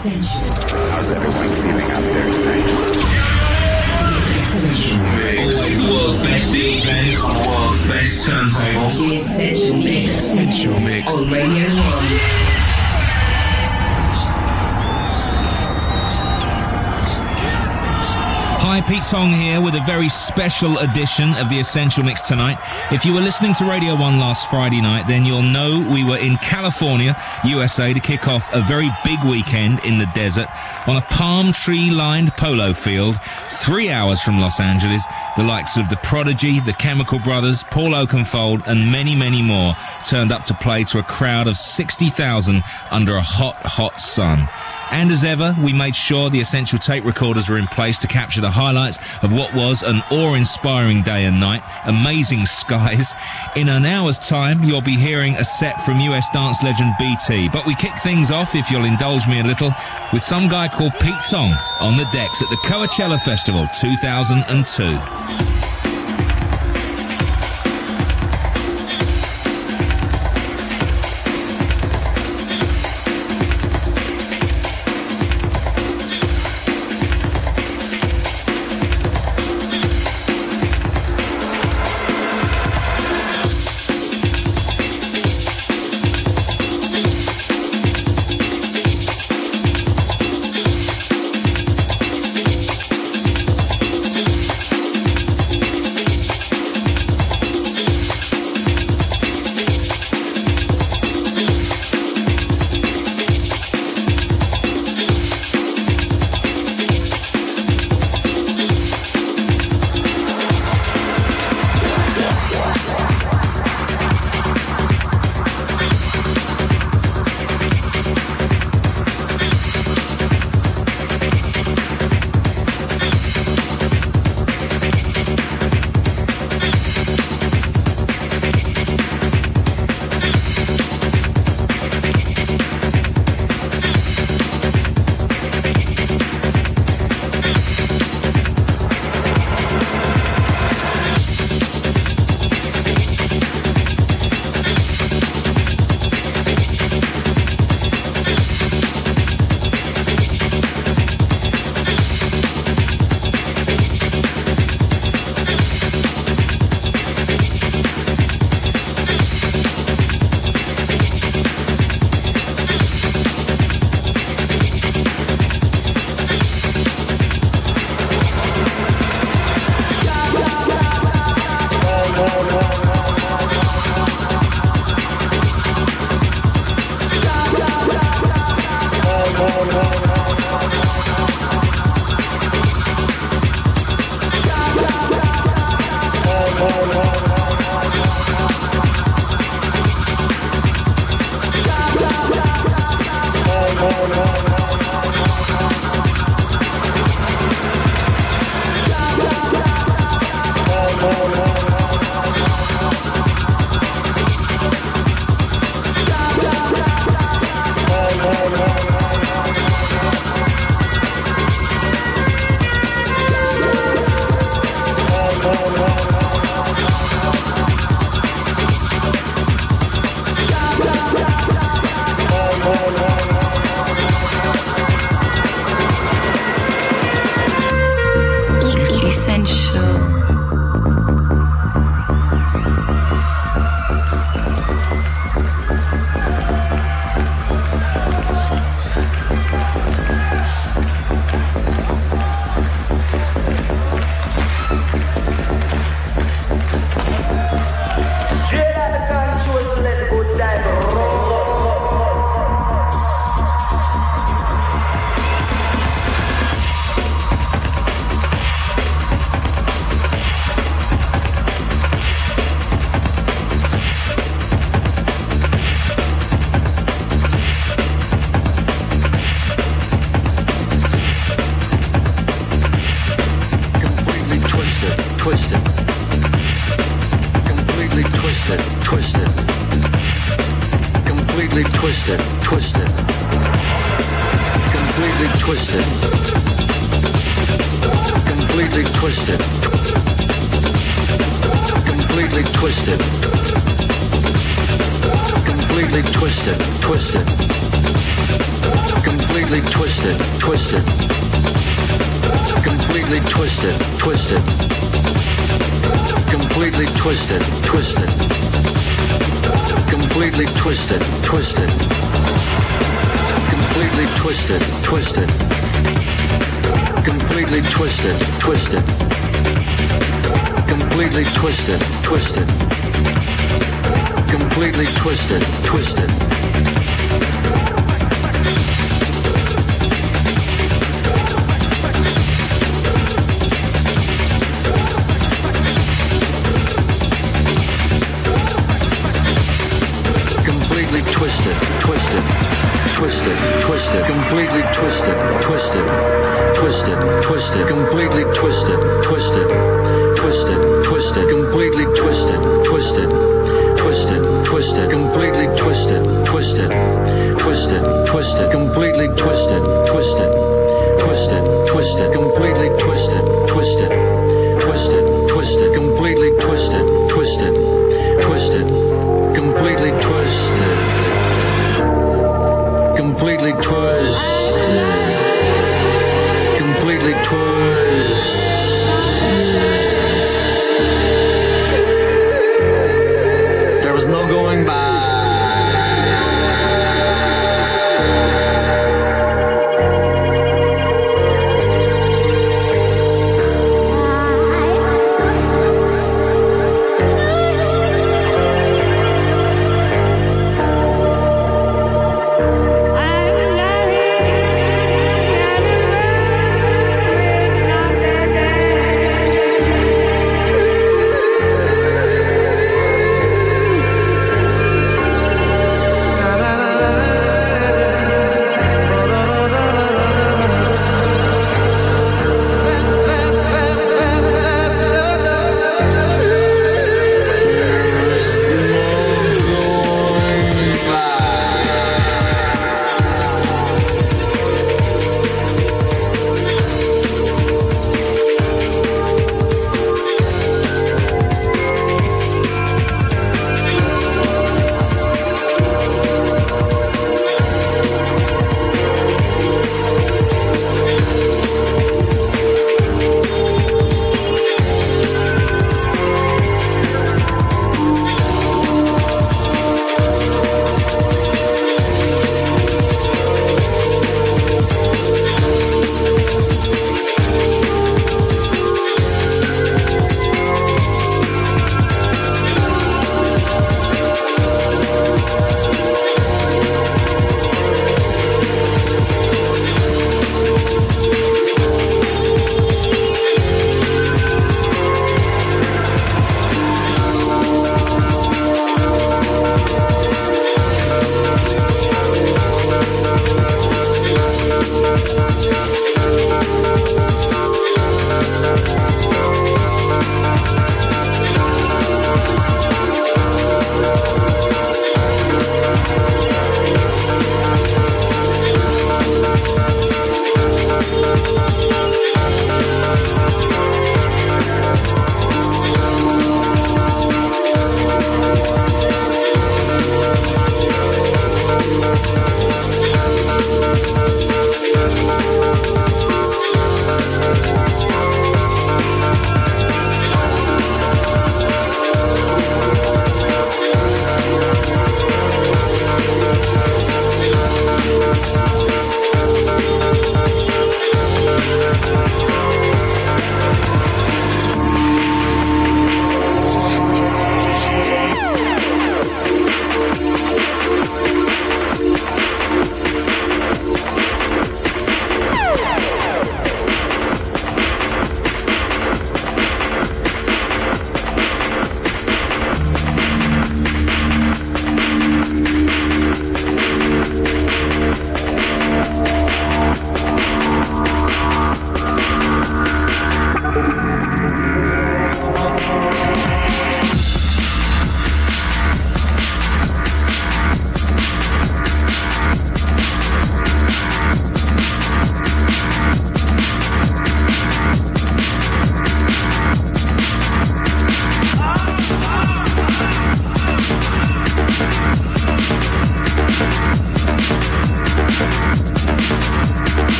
How's everyone feeling out there tonight? Always the world's best DJs on the world's best turntable. The Essential Mix. Essential Mix. On Radio 1. Hi, Pete Tong here with a very special edition of the Essential Mix tonight. If you were listening to Radio 1 last Friday night, then you'll know we were in California, USA, to kick off a very big weekend in the desert on a palm tree lined polo field, three hours from Los Angeles. The likes of The Prodigy, The Chemical Brothers, Paul Oakenfold, and many, many more turned up to play to a crowd of 60,000 under a hot, hot sun. And as ever, we made sure the essential tape recorders were in place to capture the highlights of what was an awe-inspiring day and night, amazing skies. In an hour's time, you'll be hearing a set from US dance legend BT. But we kick things off, if you'll indulge me a little, with some guy called Pete Tong on the decks at the Coachella Festival 2002.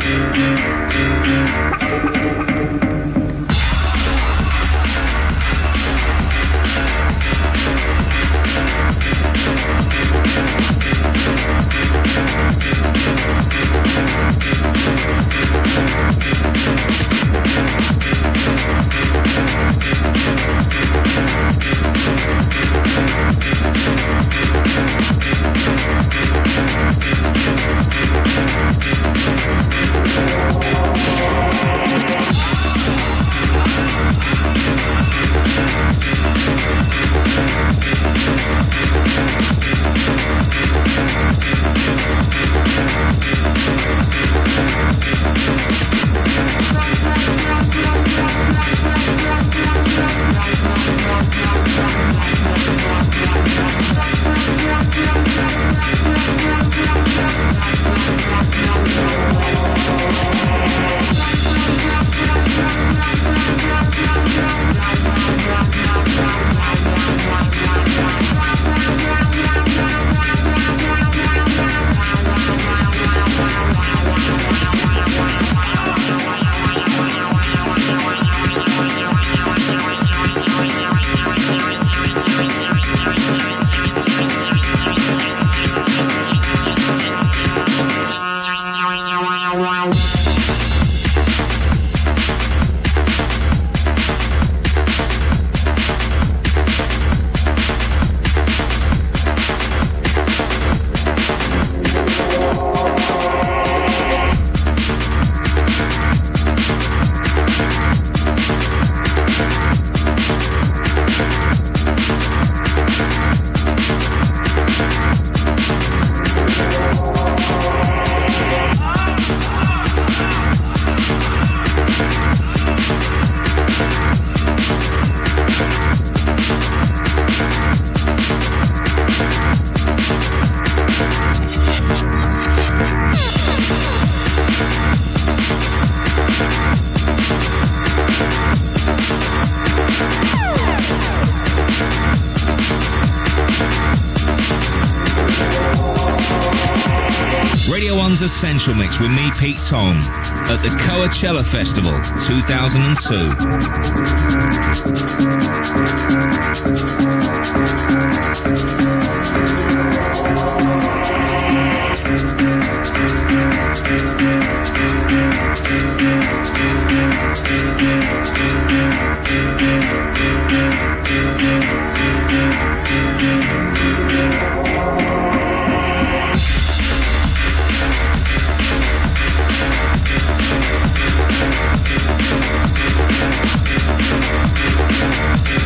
thank you Essential Mix with me, Pete Tong, at the Coachella Festival 2002. Wow.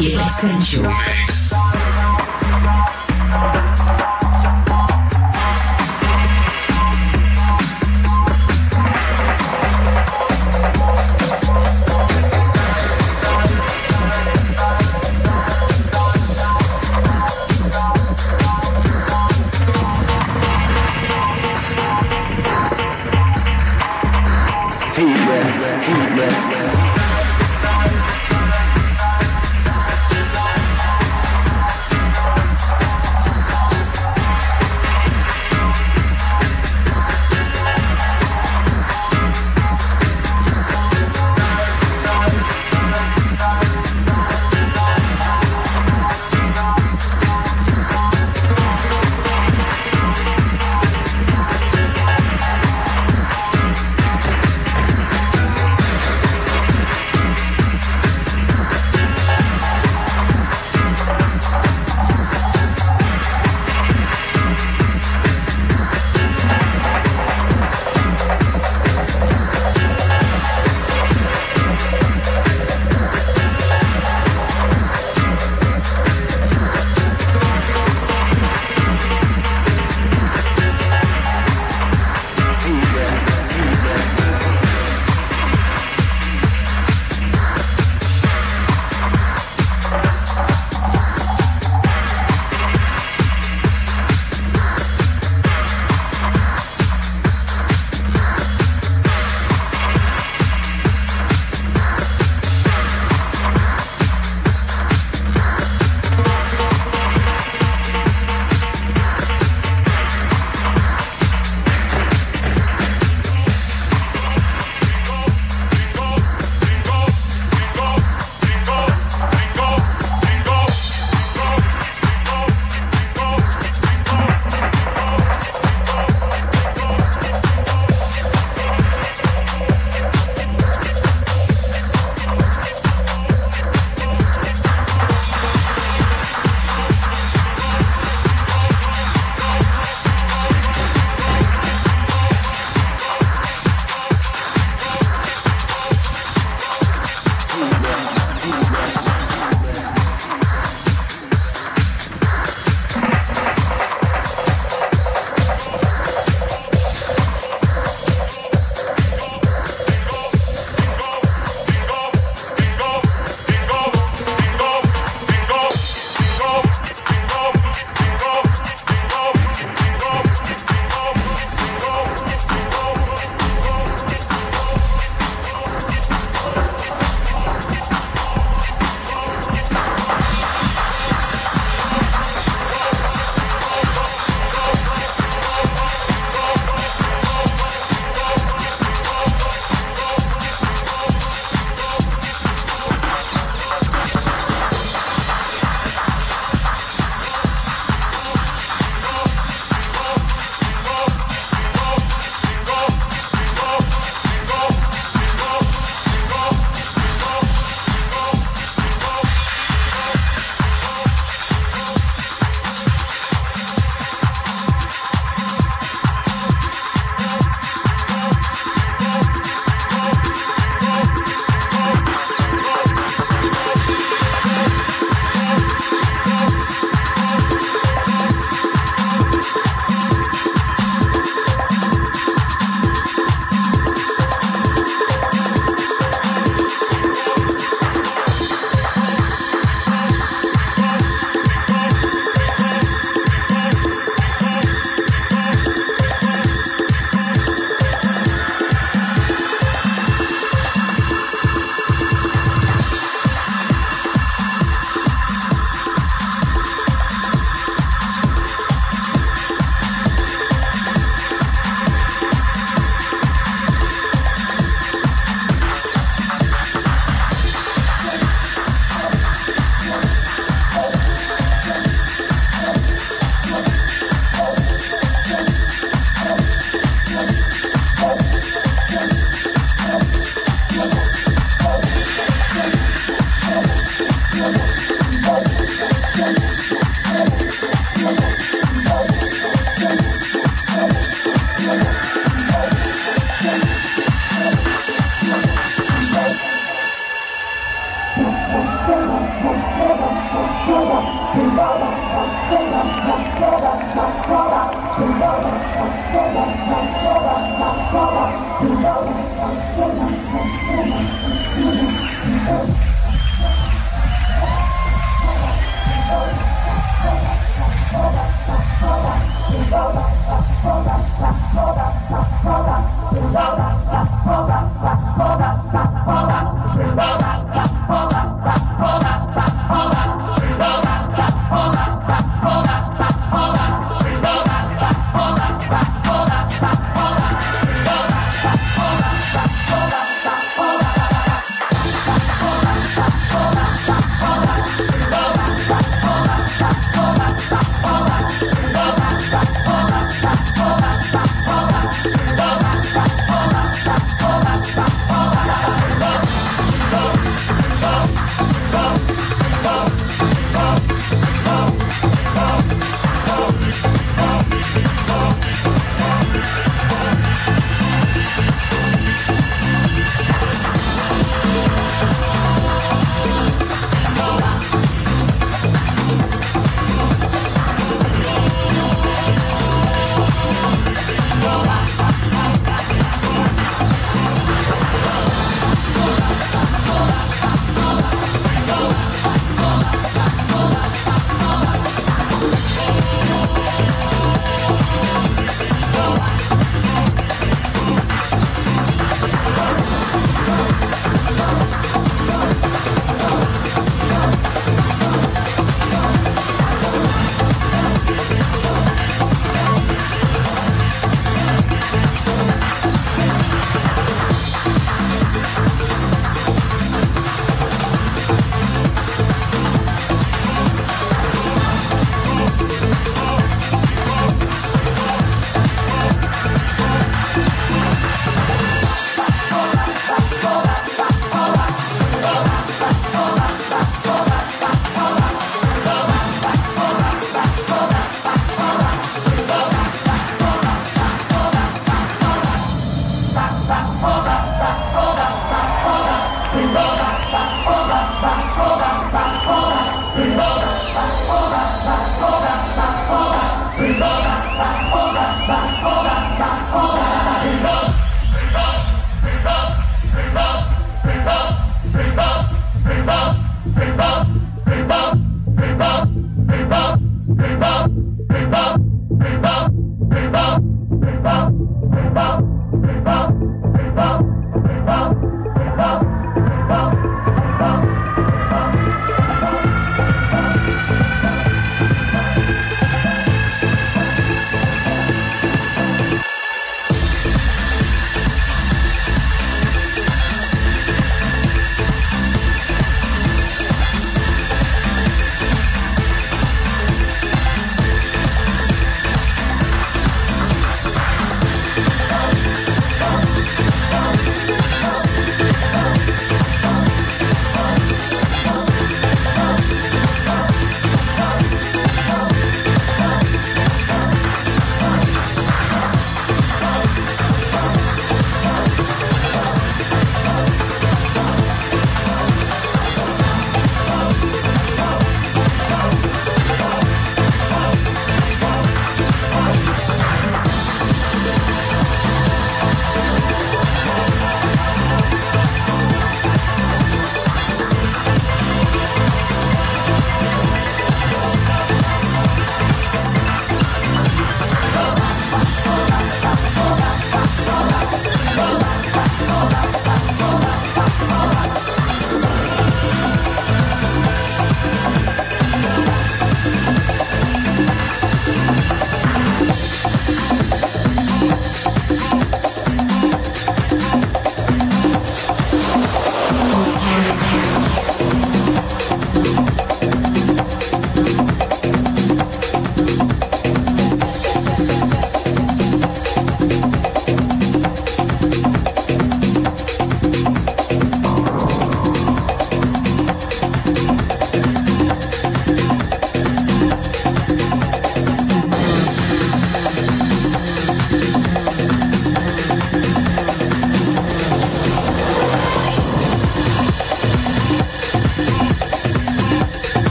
Essential. Mix.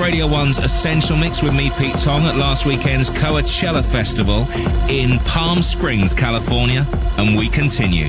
Radio 1's Essential Mix with me, Pete Tong, at last weekend's Coachella Festival in Palm Springs, California, and we continue.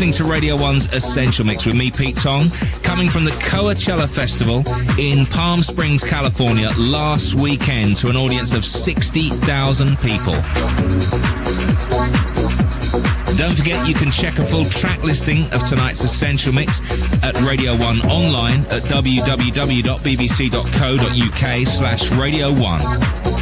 Listening to Radio 1's Essential Mix with me, Pete Tong, coming from the Coachella Festival in Palm Springs, California last weekend to an audience of 60,000 people. Don't forget you can check a full track listing of tonight's Essential Mix at Radio 1 online at www.bbc.co.uk slash Radio 1.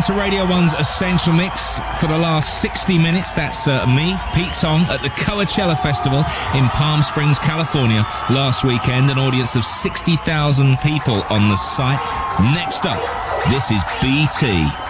Listening to Radio 1's Essential Mix for the last 60 minutes. That's uh, me, Pete Tong, at the Coachella Festival in Palm Springs, California last weekend. An audience of 60,000 people on the site. Next up, this is BT.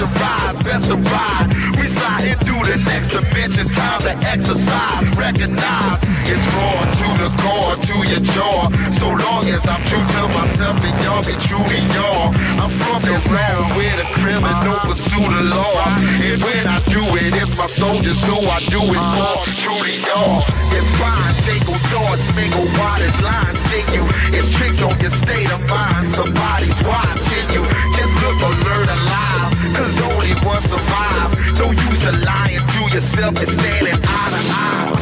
pressure rise, best to ride. We slide through the next dimension, time to exercise, recognize is raw, to the core, to your jaw. So long as I'm true to myself and y'all be true to y'all. I'm from the realm where the criminal pursue the law. And when I do it, it's my soldiers who I do it for. True to y'all. It's fine, tingle thoughts, mingle while it's line, stick you. It's tricks on your state of mind. Somebody's watching you. Just look alert alive, cause only one survive. No use to lying to yourself and standing eye to eye.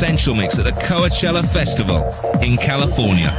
Essential Mix at the Coachella Festival in California.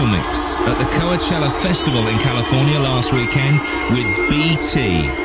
Essential Mix at the Coachella Festival in California last weekend with BT.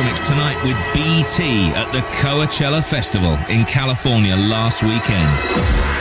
Mix tonight with BT at the Coachella Festival in California last weekend.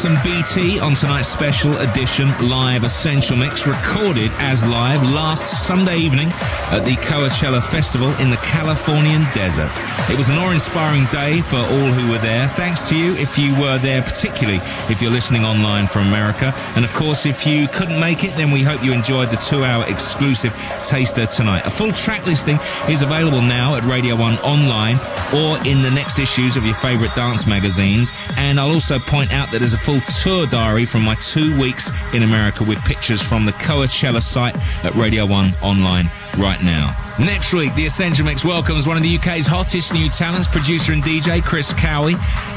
The BT on tonight's special edition live Essential Mix, recorded as live last Sunday evening at the Coachella Festival in the Californian desert. It was an awe-inspiring day for all who were there. Thanks to you if you were there, particularly if you're listening online from America. And of course, if you couldn't make it, then we hope you enjoyed the two-hour exclusive taster tonight. A full track listing is available now at Radio 1 online or in the next issues of your favorite dance magazines. And I'll also point out that there's a full tour diary from my two weeks in America with pictures from the Coachella site at Radio 1 online right now. Next week, The Essential Mix welcomes one of the UK's hottest new talents, producer and DJ Chris Cowie.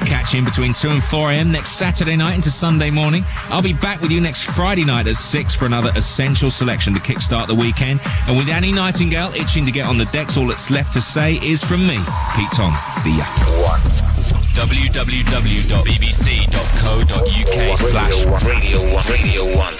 Catch him between 2 and 4 a.m. next Saturday night into Sunday morning. I'll be back with you next Friday night at 6 for another Essential selection to kickstart the weekend. And with Annie Nightingale itching to get on the decks, all that's left to say is from me, Pete Tong. See ya. www.bbc.co.uk slash Radio 1. Radio 1.